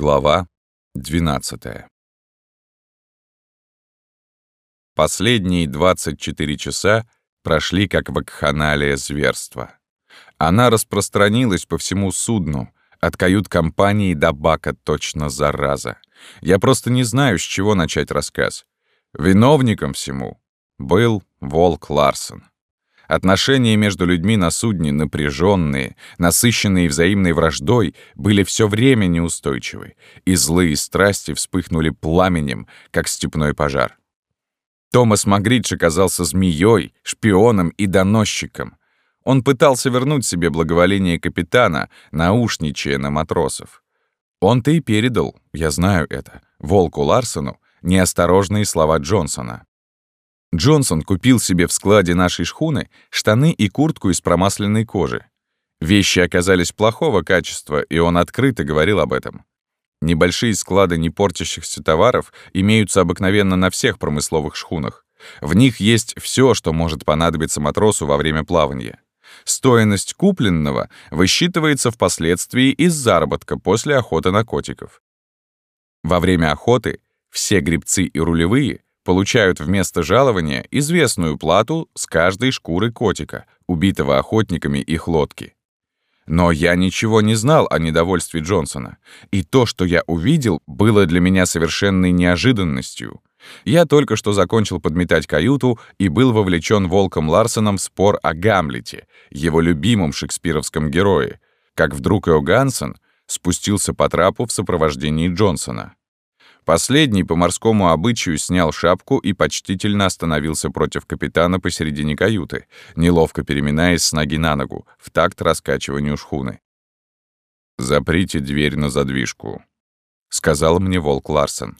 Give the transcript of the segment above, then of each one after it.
Глава 12 Последние 24 часа прошли как вакханалия зверства. Она распространилась по всему судну, от кают-компании до бака точно зараза. Я просто не знаю, с чего начать рассказ. Виновником всему был Волк Ларсон. Отношения между людьми на судне напряженные, насыщенные взаимной враждой, были все время неустойчивы, и злые страсти вспыхнули пламенем, как степной пожар. Томас Магридж оказался змеей, шпионом и доносчиком. Он пытался вернуть себе благоволение капитана, наушничая на матросов. Он-то и передал, я знаю это, Волку Ларсону, неосторожные слова Джонсона. Джонсон купил себе в складе нашей шхуны штаны и куртку из промасленной кожи. Вещи оказались плохого качества, и он открыто говорил об этом. Небольшие склады непортящихся товаров имеются обыкновенно на всех промысловых шхунах. В них есть все, что может понадобиться матросу во время плавания. Стоимость купленного высчитывается впоследствии из заработка после охоты на котиков. Во время охоты все грибцы и рулевые получают вместо жалования известную плату с каждой шкуры котика, убитого охотниками их лодки. Но я ничего не знал о недовольстве Джонсона, и то, что я увидел, было для меня совершенной неожиданностью. Я только что закончил подметать каюту и был вовлечен Волком Ларсоном в спор о Гамлете, его любимом шекспировском герое, как вдруг Иогансен спустился по трапу в сопровождении Джонсона. Последний по морскому обычаю снял шапку и почтительно остановился против капитана посередине каюты, неловко переминаясь с ноги на ногу, в такт раскачиванию шхуны. «Заприте дверь на задвижку», — сказал мне Волк Ларсен.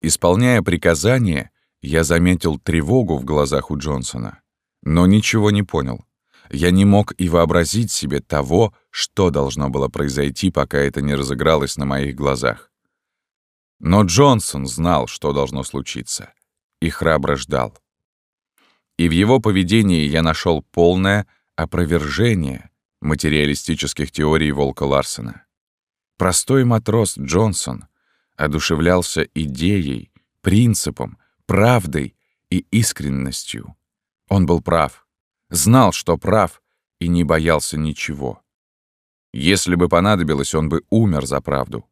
Исполняя приказание, я заметил тревогу в глазах у Джонсона, но ничего не понял. Я не мог и вообразить себе того, что должно было произойти, пока это не разыгралось на моих глазах. Но Джонсон знал, что должно случиться, и храбро ждал. И в его поведении я нашел полное опровержение материалистических теорий Волка Ларсена. Простой матрос Джонсон одушевлялся идеей, принципом, правдой и искренностью. Он был прав, знал, что прав, и не боялся ничего. Если бы понадобилось, он бы умер за правду.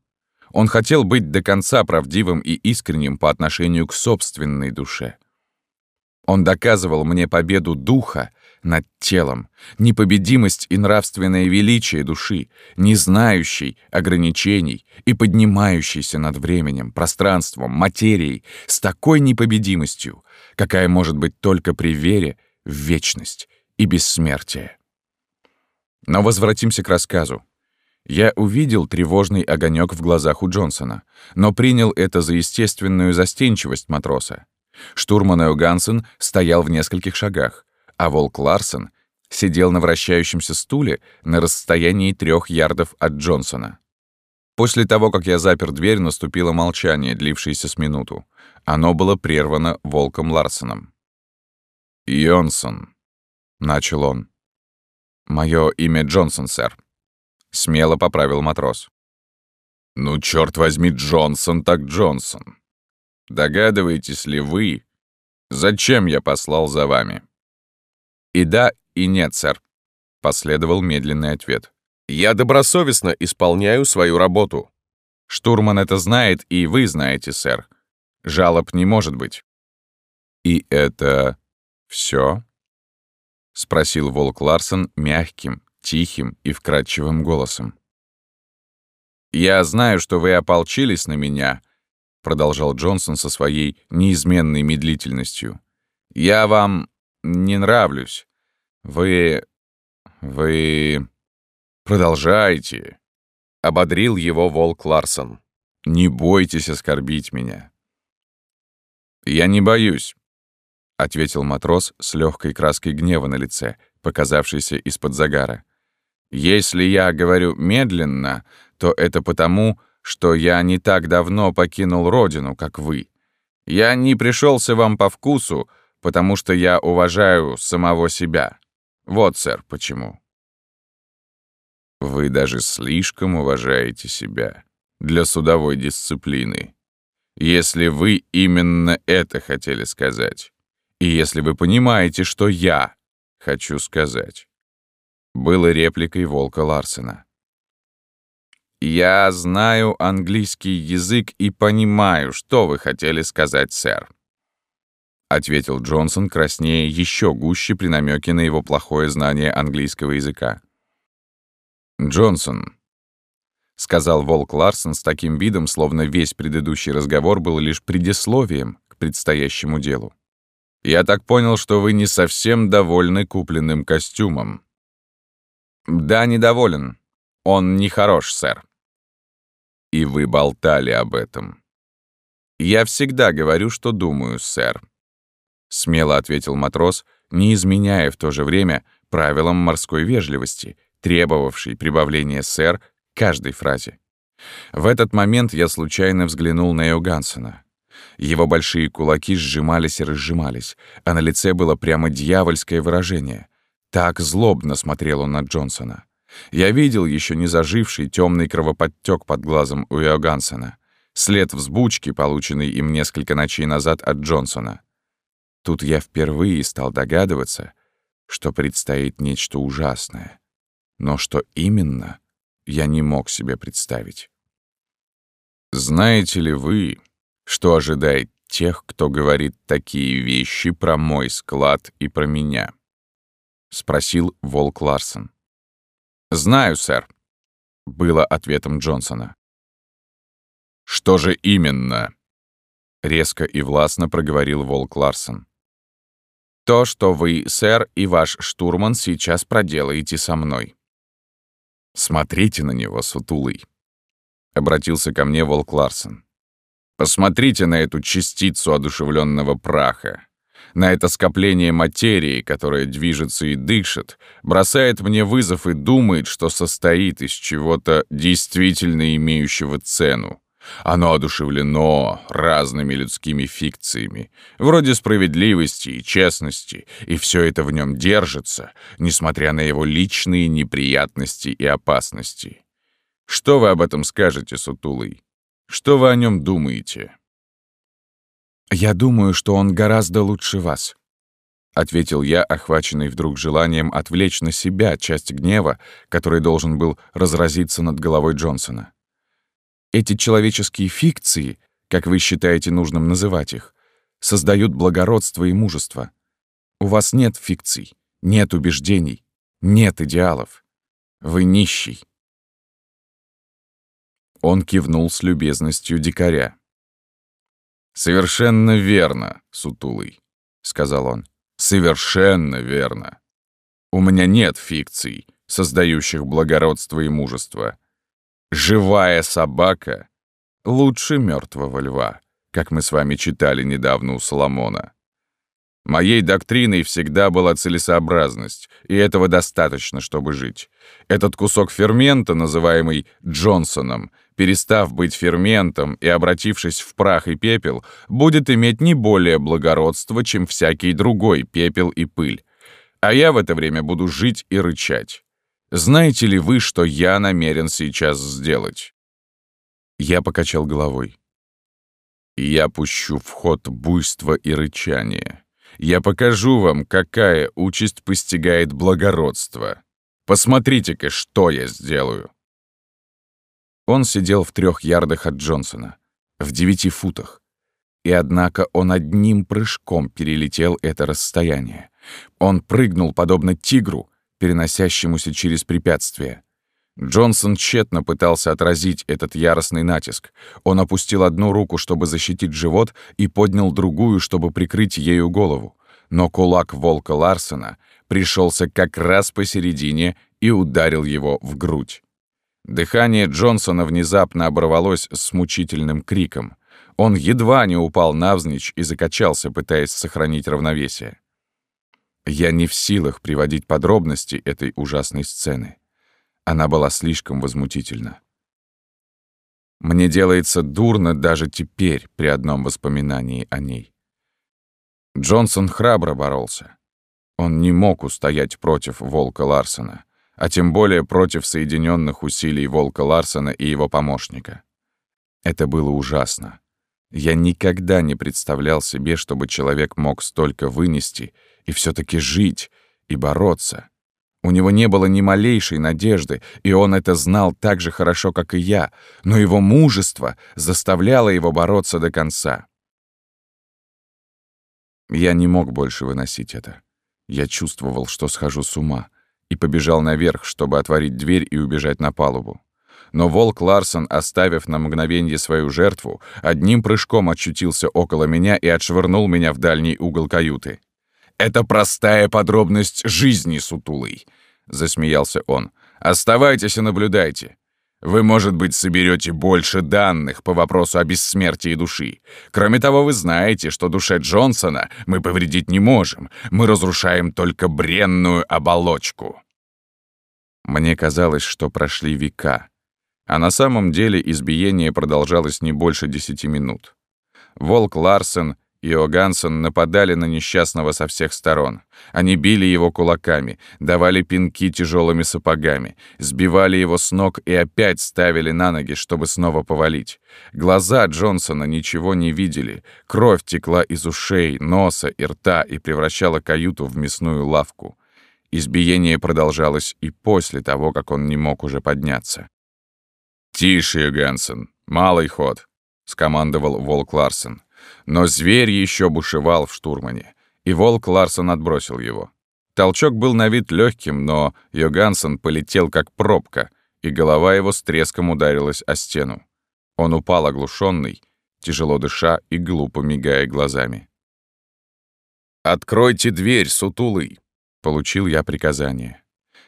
Он хотел быть до конца правдивым и искренним по отношению к собственной душе. Он доказывал мне победу духа над телом, непобедимость и нравственное величие души, не знающей ограничений и поднимающейся над временем, пространством, материей с такой непобедимостью, какая может быть только при вере в вечность и бессмертие. Но возвратимся к рассказу. Я увидел тревожный огонек в глазах у Джонсона, но принял это за естественную застенчивость матроса. Штурман Эогансен стоял в нескольких шагах, а Волк Ларсен сидел на вращающемся стуле на расстоянии трех ярдов от Джонсона. После того, как я запер дверь, наступило молчание, длившееся с минуту. Оно было прервано Волком Ларсеном. «Йонсон», — начал он. «Мое имя Джонсон, сэр», — смело поправил матрос. «Ну, черт возьми, Джонсон так Джонсон. Догадываетесь ли вы, зачем я послал за вами?» «И да, и нет, сэр», — последовал медленный ответ. «Я добросовестно исполняю свою работу». «Штурман это знает, и вы знаете, сэр. Жалоб не может быть». «И это все? спросил Волк Ларсон мягким, тихим и вкрадчивым голосом. «Я знаю, что вы ополчились на меня», — продолжал Джонсон со своей неизменной медлительностью. «Я вам не нравлюсь. Вы... вы... продолжайте», — ободрил его волк Ларсон. «Не бойтесь оскорбить меня». «Я не боюсь», — ответил матрос с легкой краской гнева на лице, показавшейся из-под загара. Если я говорю медленно, то это потому, что я не так давно покинул родину, как вы. Я не пришелся вам по вкусу, потому что я уважаю самого себя. Вот, сэр, почему. Вы даже слишком уважаете себя, для судовой дисциплины. Если вы именно это хотели сказать, и если вы понимаете, что я хочу сказать. Было репликой Волка Ларсена. «Я знаю английский язык и понимаю, что вы хотели сказать, сэр», — ответил Джонсон, краснее еще гуще при намеке на его плохое знание английского языка. «Джонсон», — сказал Волк Ларсон с таким видом, словно весь предыдущий разговор был лишь предисловием к предстоящему делу. «Я так понял, что вы не совсем довольны купленным костюмом». «Да, недоволен. Он нехорош, сэр». «И вы болтали об этом». «Я всегда говорю, что думаю, сэр», — смело ответил матрос, не изменяя в то же время правилам морской вежливости, требовавшей прибавления «сэр» каждой фразе. В этот момент я случайно взглянул на Йогансена. Его большие кулаки сжимались и разжимались, а на лице было прямо дьявольское выражение. Так злобно смотрел он на Джонсона. Я видел еще не заживший темный кровоподтек под глазом у Йогансена, след взбучки, полученный им несколько ночей назад от Джонсона. Тут я впервые стал догадываться, что предстоит нечто ужасное. Но что именно, я не мог себе представить. Знаете ли вы, что ожидает тех, кто говорит такие вещи про мой склад и про меня? Спросил Волк Ларсон. «Знаю, сэр», — было ответом Джонсона. «Что же именно?» — резко и властно проговорил Волк Ларсон. «То, что вы, сэр, и ваш штурман сейчас проделаете со мной». «Смотрите на него, сутулый», — обратился ко мне Волк Ларсон. «Посмотрите на эту частицу одушевленного праха, на это скопление материи, которое движется и дышит, бросает мне вызов и думает, что состоит из чего-то действительно имеющего цену. Оно одушевлено разными людскими фикциями, вроде справедливости и честности, и все это в нем держится, несмотря на его личные неприятности и опасности. Что вы об этом скажете, Сутулый? Что вы о нем думаете? «Я думаю, что он гораздо лучше вас», — ответил я, охваченный вдруг желанием отвлечь на себя часть гнева, который должен был разразиться над головой Джонсона. Эти человеческие фикции, как вы считаете нужным называть их, создают благородство и мужество. У вас нет фикций, нет убеждений, нет идеалов. Вы нищий. Он кивнул с любезностью дикаря. «Совершенно верно, сутулый», — сказал он. «Совершенно верно. У меня нет фикций, создающих благородство и мужество. Живая собака лучше мертвого льва, как мы с вами читали недавно у Соломона. Моей доктриной всегда была целесообразность, и этого достаточно, чтобы жить. Этот кусок фермента, называемый Джонсоном, перестав быть ферментом и обратившись в прах и пепел, будет иметь не более благородства, чем всякий другой пепел и пыль. А я в это время буду жить и рычать. Знаете ли вы, что я намерен сейчас сделать?» Я покачал головой. «Я пущу в ход буйство и рычание. Я покажу вам, какая участь постигает благородство. Посмотрите-ка, что я сделаю!» Он сидел в трех ярдах от Джонсона, в девяти футах. И однако он одним прыжком перелетел это расстояние. Он прыгнул, подобно тигру, переносящемуся через препятствия. Джонсон тщетно пытался отразить этот яростный натиск. Он опустил одну руку, чтобы защитить живот, и поднял другую, чтобы прикрыть ею голову. Но кулак волка Ларсена пришелся как раз посередине и ударил его в грудь. Дыхание Джонсона внезапно оборвалось с мучительным криком. Он едва не упал навзничь и закачался, пытаясь сохранить равновесие. Я не в силах приводить подробности этой ужасной сцены. Она была слишком возмутительна. Мне делается дурно даже теперь при одном воспоминании о ней. Джонсон храбро боролся. Он не мог устоять против Волка Ларсона — а тем более против соединенных усилий Волка Ларсона и его помощника. Это было ужасно. Я никогда не представлял себе, чтобы человек мог столько вынести и все таки жить и бороться. У него не было ни малейшей надежды, и он это знал так же хорошо, как и я, но его мужество заставляло его бороться до конца. Я не мог больше выносить это. Я чувствовал, что схожу с ума, и побежал наверх, чтобы отворить дверь и убежать на палубу. Но волк Ларсон, оставив на мгновение свою жертву, одним прыжком очутился около меня и отшвырнул меня в дальний угол каюты. «Это простая подробность жизни, сутулый», — засмеялся он. «Оставайтесь и наблюдайте. Вы, может быть, соберете больше данных по вопросу о бессмертии души. Кроме того, вы знаете, что душе Джонсона мы повредить не можем. Мы разрушаем только бренную оболочку». Мне казалось, что прошли века. А на самом деле избиение продолжалось не больше десяти минут. Волк Ларсен и О'Гансон нападали на несчастного со всех сторон. Они били его кулаками, давали пинки тяжелыми сапогами, сбивали его с ног и опять ставили на ноги, чтобы снова повалить. Глаза Джонсона ничего не видели, кровь текла из ушей, носа и рта и превращала каюту в мясную лавку. Избиение продолжалось и после того, как он не мог уже подняться. «Тише, Гансен, малый ход», — скомандовал Волк Ларсен. Но зверь еще бушевал в штурмане, и Волк Ларсон отбросил его. Толчок был на вид легким, но Йогансен полетел как пробка, и голова его с треском ударилась о стену. Он упал оглушенный, тяжело дыша и глупо мигая глазами. «Откройте дверь, сутулый!» — получил я приказание.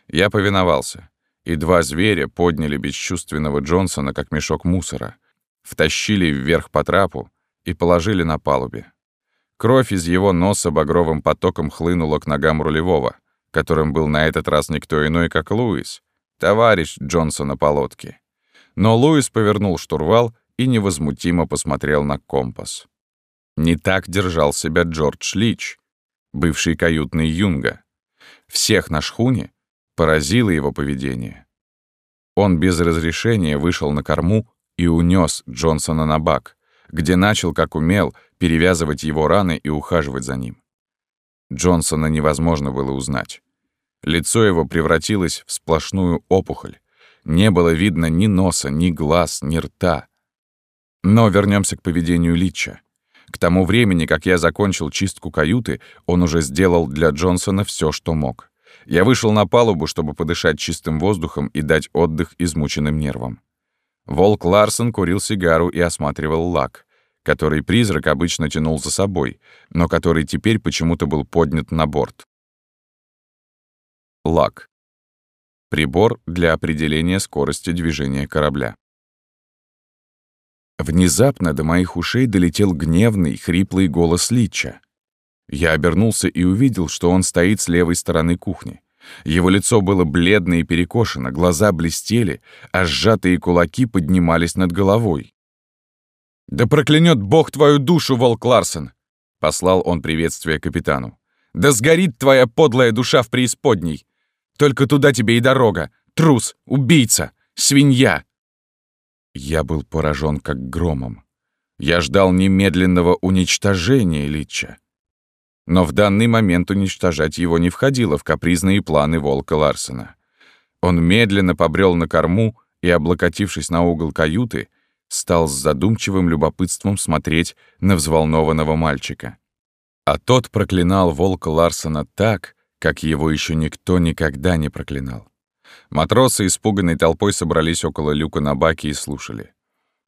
Я повиновался и два зверя подняли бесчувственного Джонсона, как мешок мусора, втащили вверх по трапу и положили на палубе. Кровь из его носа багровым потоком хлынула к ногам рулевого, которым был на этот раз никто иной, как Луис, товарищ Джонсона по лодке. Но Луис повернул штурвал и невозмутимо посмотрел на компас. Не так держал себя Джордж Лич, бывший каютный юнга. Всех на шхуне Поразило его поведение. Он без разрешения вышел на корму и унес Джонсона на бак, где начал, как умел, перевязывать его раны и ухаживать за ним. Джонсона невозможно было узнать. Лицо его превратилось в сплошную опухоль. Не было видно ни носа, ни глаз, ни рта. Но вернемся к поведению Лича. К тому времени, как я закончил чистку каюты, он уже сделал для Джонсона все, что мог. Я вышел на палубу, чтобы подышать чистым воздухом и дать отдых измученным нервам. Волк Ларсон курил сигару и осматривал лак, который призрак обычно тянул за собой, но который теперь почему-то был поднят на борт. Лак. Прибор для определения скорости движения корабля. Внезапно до моих ушей долетел гневный, хриплый голос Лича. Я обернулся и увидел, что он стоит с левой стороны кухни. Его лицо было бледно и перекошено, глаза блестели, а сжатые кулаки поднимались над головой. «Да проклянет Бог твою душу, Волк Ларсен!» — послал он приветствие капитану. «Да сгорит твоя подлая душа в преисподней! Только туда тебе и дорога! Трус! Убийца! Свинья!» Я был поражен как громом. Я ждал немедленного уничтожения Лича. Но в данный момент уничтожать его не входило в капризные планы волка Ларсена. Он медленно побрел на корму и, облокотившись на угол каюты, стал с задумчивым любопытством смотреть на взволнованного мальчика. А тот проклинал волка Ларсена так, как его еще никто никогда не проклинал. Матросы, испуганной толпой, собрались около люка на баке и слушали.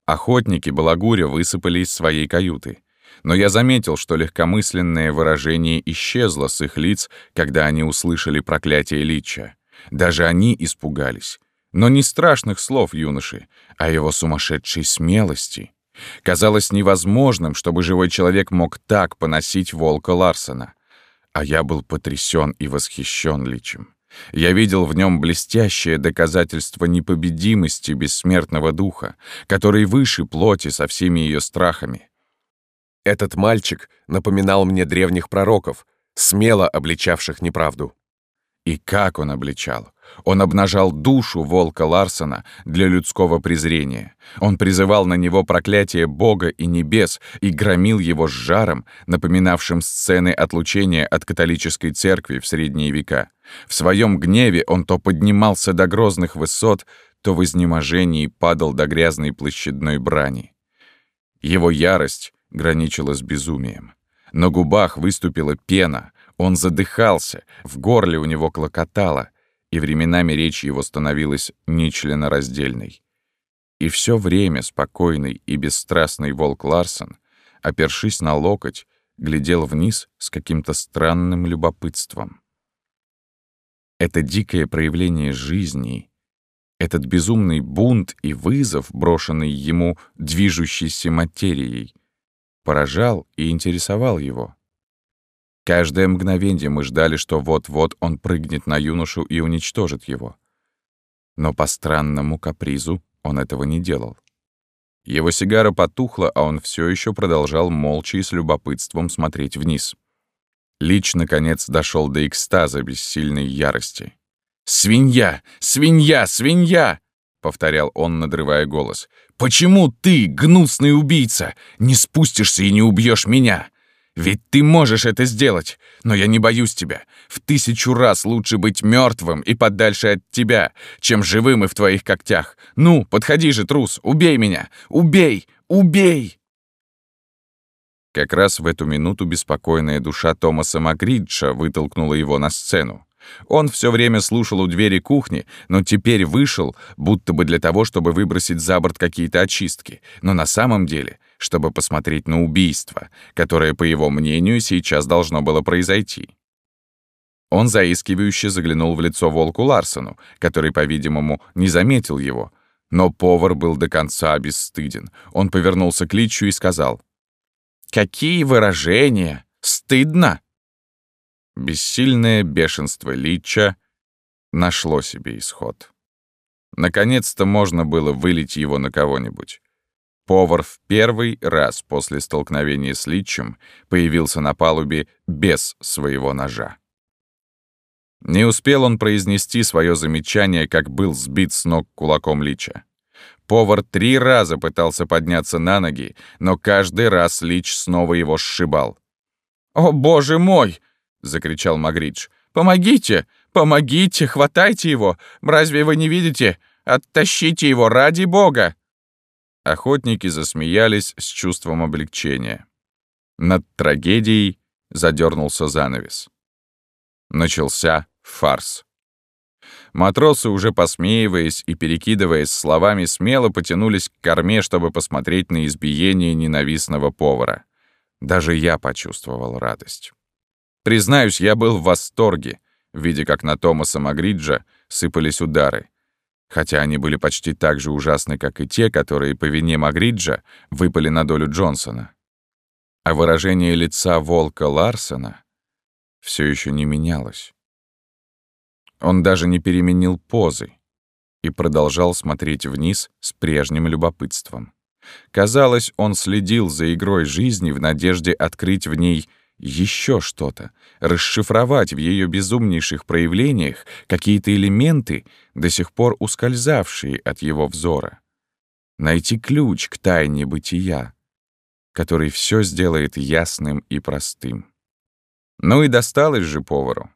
Охотники балагуря высыпали из своей каюты но я заметил, что легкомысленное выражение исчезло с их лиц, когда они услышали проклятие Лича. Даже они испугались. Но не страшных слов юноши, а его сумасшедшей смелости. Казалось невозможным, чтобы живой человек мог так поносить волка Ларсона. А я был потрясен и восхищен Личем. Я видел в нем блестящее доказательство непобедимости бессмертного духа, который выше плоти со всеми ее страхами. Этот мальчик напоминал мне древних пророков, смело обличавших неправду. И как он обличал! Он обнажал душу волка Ларсона для людского презрения. Он призывал на него проклятие Бога и небес и громил его с жаром, напоминавшим сцены отлучения от католической церкви в средние века. В своем гневе он то поднимался до грозных высот, то в изнеможении падал до грязной площадной брани. Его ярость граничила с безумием. На губах выступила пена, он задыхался, в горле у него клокотало, и временами речь его становилась нечленораздельной. И все время спокойный и бесстрастный волк Ларсон, опершись на локоть, глядел вниз с каким-то странным любопытством. Это дикое проявление жизни, этот безумный бунт и вызов, брошенный ему движущейся материей, поражал и интересовал его. Каждое мгновение мы ждали, что вот-вот он прыгнет на юношу и уничтожит его. Но по странному капризу он этого не делал. Его сигара потухла, а он все еще продолжал молча и с любопытством смотреть вниз. Лич, наконец, дошел до экстаза бессильной ярости. «Свинья! Свинья! Свинья!» — повторял он, надрывая голос. «Почему ты, гнусный убийца, не спустишься и не убьешь меня? Ведь ты можешь это сделать, но я не боюсь тебя. В тысячу раз лучше быть мертвым и подальше от тебя, чем живым и в твоих когтях. Ну, подходи же, трус, убей меня! Убей! Убей!» Как раз в эту минуту беспокойная душа Томаса Макриджа вытолкнула его на сцену. Он все время слушал у двери кухни, но теперь вышел, будто бы для того, чтобы выбросить за борт какие-то очистки. Но на самом деле чтобы посмотреть на убийство, которое, по его мнению, сейчас должно было произойти. Он заискивающе заглянул в лицо волку Ларсону, который, по-видимому, не заметил его. Но повар был до конца бесстыден. Он повернулся к Личу и сказал. «Какие выражения! Стыдно!» Бессильное бешенство Лича нашло себе исход. Наконец-то можно было вылить его на кого-нибудь. Повар в первый раз после столкновения с Личем появился на палубе без своего ножа. Не успел он произнести свое замечание, как был сбит с ног кулаком Лича. Повар три раза пытался подняться на ноги, но каждый раз Лич снова его сшибал. «О, боже мой!» — закричал Магридж. «Помогите! Помогите! Хватайте его! Разве вы не видите? Оттащите его ради бога!» Охотники засмеялись с чувством облегчения. Над трагедией задернулся занавес. Начался фарс. Матросы, уже посмеиваясь и перекидываясь словами, смело потянулись к корме, чтобы посмотреть на избиение ненавистного повара. Даже я почувствовал радость. Признаюсь, я был в восторге, видя, как на Томаса Магриджа сыпались удары, хотя они были почти так же ужасны, как и те, которые по вине Магриджа выпали на долю Джонсона. А выражение лица волка Ларсона все еще не менялось. Он даже не переменил позы и продолжал смотреть вниз с прежним любопытством. Казалось, он следил за игрой жизни в надежде открыть в ней еще что-то, расшифровать в ее безумнейших проявлениях какие-то элементы, до сих пор ускользавшие от его взора. Найти ключ к тайне бытия, который все сделает ясным и простым. Ну и досталось же повару.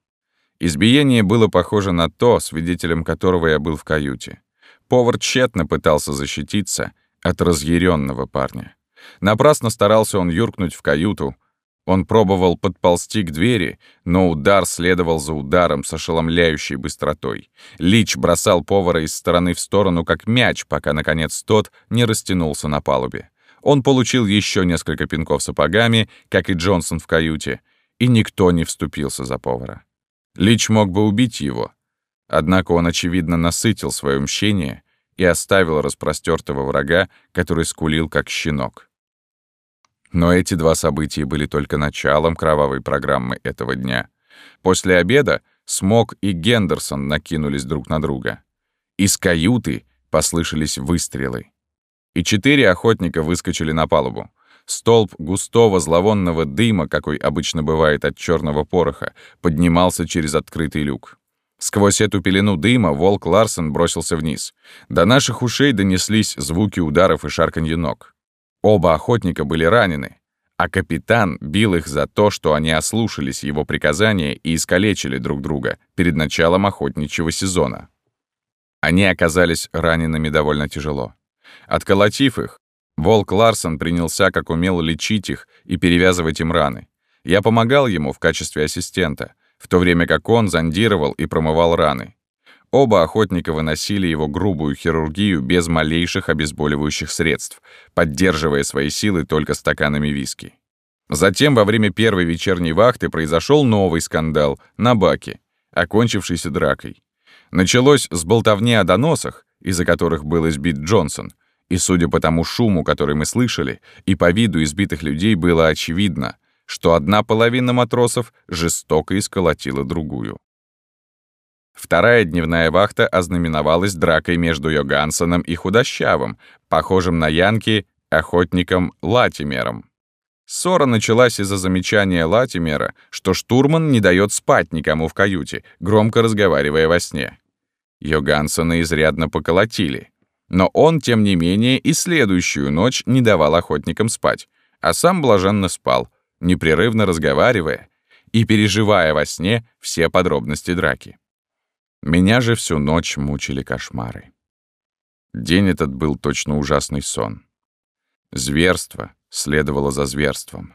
Избиение было похоже на то, свидетелем которого я был в каюте. Повар тщетно пытался защититься от разъяренного парня. Напрасно старался он юркнуть в каюту, он пробовал подползти к двери, но удар следовал за ударом с ошеломляющей быстротой. Лич бросал повара из стороны в сторону, как мяч, пока, наконец, тот не растянулся на палубе. Он получил еще несколько пинков сапогами, как и Джонсон в каюте, и никто не вступился за повара. Лич мог бы убить его, однако он, очевидно, насытил свое мщение и оставил распростертого врага, который скулил, как щенок. Но эти два события были только началом кровавой программы этого дня. После обеда Смок и Гендерсон накинулись друг на друга. Из каюты послышались выстрелы. И четыре охотника выскочили на палубу. Столб густого зловонного дыма, какой обычно бывает от черного пороха, поднимался через открытый люк. Сквозь эту пелену дыма волк Ларсон бросился вниз. До наших ушей донеслись звуки ударов и шарканье ног. Оба охотника были ранены, а капитан бил их за то, что они ослушались его приказания и искалечили друг друга перед началом охотничьего сезона. Они оказались ранеными довольно тяжело. Отколотив их, волк Ларсон принялся как умел лечить их и перевязывать им раны. Я помогал ему в качестве ассистента — в то время как он зондировал и промывал раны. Оба охотника выносили его грубую хирургию без малейших обезболивающих средств, поддерживая свои силы только стаканами виски. Затем, во время первой вечерней вахты, произошел новый скандал на баке, окончившийся дракой. Началось с болтовни о доносах, из-за которых был избит Джонсон, и, судя по тому шуму, который мы слышали, и по виду избитых людей было очевидно, что одна половина матросов жестоко исколотила другую. Вторая дневная вахта ознаменовалась дракой между Йогансоном и худощавым, похожим на Янки, охотником Латимером. Ссора началась из-за замечания Латимера, что штурман не дает спать никому в каюте, громко разговаривая во сне. Йогансона изрядно поколотили. Но он, тем не менее, и следующую ночь не давал охотникам спать, а сам блаженно спал — непрерывно разговаривая и переживая во сне все подробности драки. Меня же всю ночь мучили кошмары. День этот был точно ужасный сон. Зверство следовало за зверством.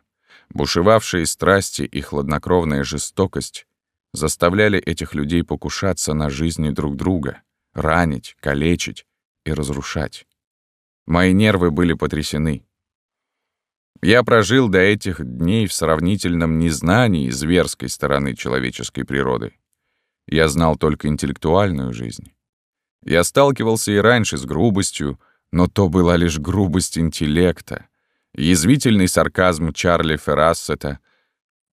Бушевавшие страсти и хладнокровная жестокость заставляли этих людей покушаться на жизни друг друга, ранить, калечить и разрушать. Мои нервы были потрясены. Я прожил до этих дней в сравнительном незнании зверской стороны человеческой природы. Я знал только интеллектуальную жизнь. Я сталкивался и раньше с грубостью, но то была лишь грубость интеллекта, язвительный сарказм Чарли Феррассета,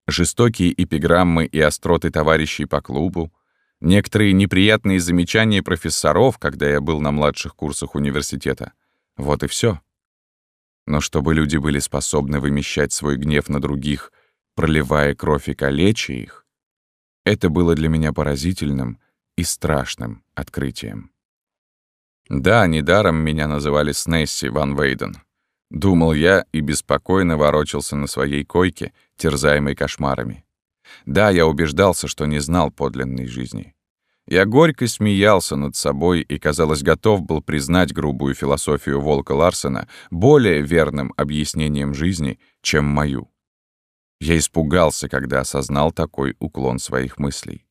жестокие эпиграммы и остроты товарищей по клубу, некоторые неприятные замечания профессоров, когда я был на младших курсах университета. Вот и все. Но чтобы люди были способны вымещать свой гнев на других, проливая кровь и калеча их, это было для меня поразительным и страшным открытием. Да, недаром меня называли Снесси Ван Вейден. Думал я и беспокойно ворочался на своей койке, терзаемой кошмарами. Да, я убеждался, что не знал подлинной жизни. Я горько смеялся над собой и, казалось, готов был признать грубую философию Волка Ларсена более верным объяснением жизни, чем мою. Я испугался, когда осознал такой уклон своих мыслей.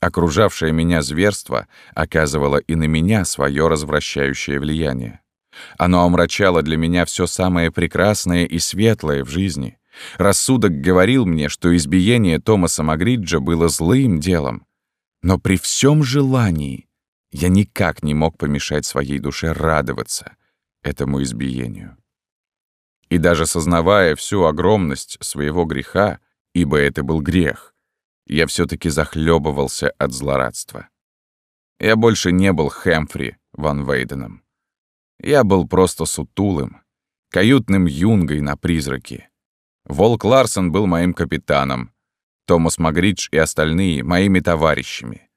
Окружавшее меня зверство оказывало и на меня свое развращающее влияние. Оно омрачало для меня все самое прекрасное и светлое в жизни. Рассудок говорил мне, что избиение Томаса Магриджа было злым делом, но при всем желании я никак не мог помешать своей душе радоваться этому избиению. И даже сознавая всю огромность своего греха, ибо это был грех, я все таки захлебывался от злорадства. Я больше не был Хэмфри Ван Вейденом. Я был просто сутулым, каютным юнгой на призраке. Волк Ларсон был моим капитаном, Томас Магридж и остальные — моими товарищами.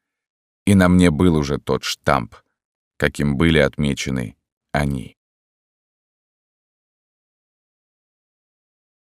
И на мне был уже тот штамп, каким были отмечены они.